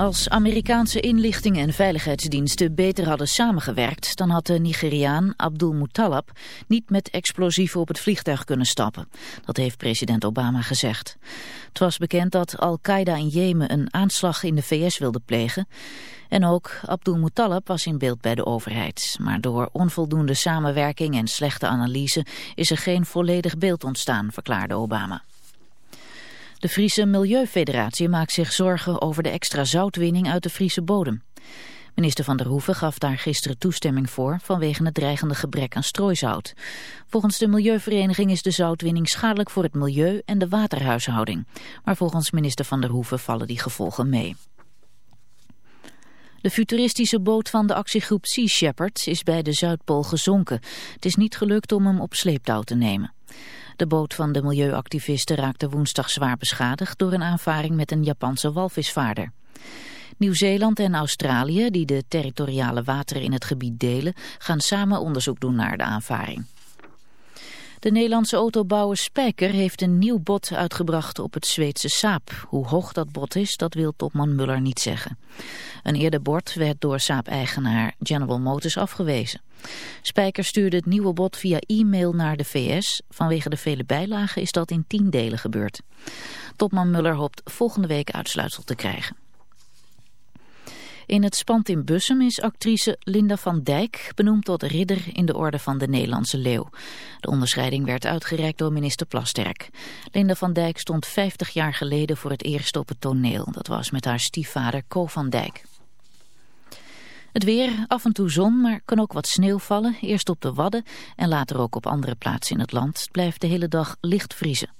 Als Amerikaanse inlichtingen en veiligheidsdiensten beter hadden samengewerkt... dan had de Nigeriaan Abdul Muttalab niet met explosieven op het vliegtuig kunnen stappen. Dat heeft president Obama gezegd. Het was bekend dat Al-Qaeda in Jemen een aanslag in de VS wilde plegen... En ook Abdul Muttalab was in beeld bij de overheid. Maar door onvoldoende samenwerking en slechte analyse is er geen volledig beeld ontstaan, verklaarde Obama. De Friese Milieufederatie maakt zich zorgen over de extra zoutwinning uit de Friese bodem. Minister Van der Hoeven gaf daar gisteren toestemming voor vanwege het dreigende gebrek aan strooizout. Volgens de Milieuvereniging is de zoutwinning schadelijk voor het milieu en de waterhuishouding. Maar volgens minister Van der Hoeven vallen die gevolgen mee. De futuristische boot van de actiegroep Sea Shepherd is bij de Zuidpool gezonken. Het is niet gelukt om hem op sleeptouw te nemen. De boot van de milieuactivisten raakte woensdag zwaar beschadigd door een aanvaring met een Japanse walvisvaarder. Nieuw-Zeeland en Australië, die de territoriale wateren in het gebied delen, gaan samen onderzoek doen naar de aanvaring. De Nederlandse autobouwer Spijker heeft een nieuw bod uitgebracht op het Zweedse Saab. Hoe hoog dat bod is, dat wil topman Muller niet zeggen. Een eerder bod werd door Saab-eigenaar General Motors afgewezen. Spijker stuurde het nieuwe bod via e-mail naar de VS. Vanwege de vele bijlagen is dat in tien delen gebeurd. Topman Muller hoopt volgende week uitsluitsel te krijgen. In het Spand in Bussum is actrice Linda van Dijk benoemd tot ridder in de orde van de Nederlandse Leeuw. De onderscheiding werd uitgereikt door minister Plasterk. Linda van Dijk stond 50 jaar geleden voor het eerst op het toneel. Dat was met haar stiefvader Co van Dijk. Het weer, af en toe zon, maar kan ook wat sneeuw vallen. Eerst op de Wadden en later ook op andere plaatsen in het land. Het blijft de hele dag licht vriezen.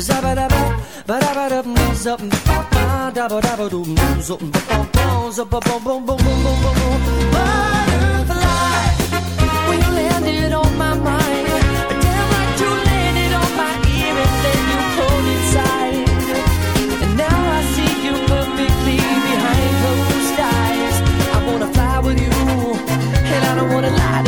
Zabba dabba, ba dabba when you landed on my mind, damn like you landed on my ear and then you pulled inside. And now I see you perfectly behind closed eyes. I wanna fly with you, and I don't wanna lie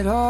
it all.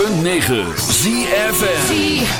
106.9 ZFN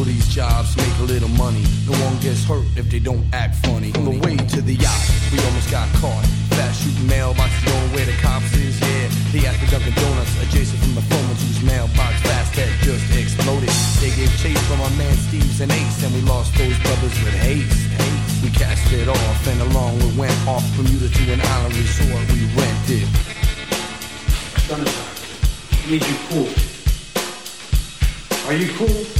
for these jobs, make a little money. No one gets hurt if they don't act funny. On the way to the yacht, we almost got caught. Fast shooting mailboxes, knowing where the cops is. Yeah, they asked the Dunkin' Donuts adjacent from the phone whose mailbox fast had just exploded. They gave chase from our man Steve's and Ace, and we lost those brothers with haste. We cast it off, and along we went off from Utah to an island resort we rented. Jonathan, I need you cool. Are you cool?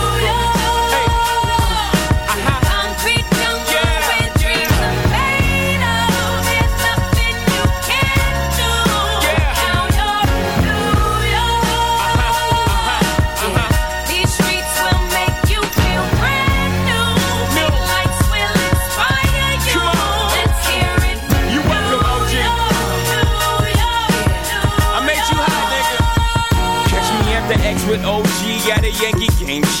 Game.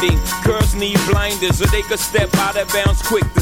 blinding. Girls need blinders so they could step out of bounds quick. The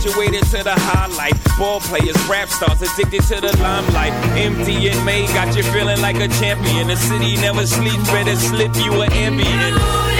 graduated to the highlight. Ball players, rap stars, addicted to the limelight. Empty and May got you feeling like a champion. The city never sleeps, better slip you an ambient.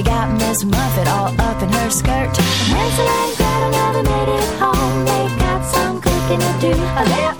She got Miss Muffet all up in her skirt. Hansel and Gretel never made it home. They got some cooking to do.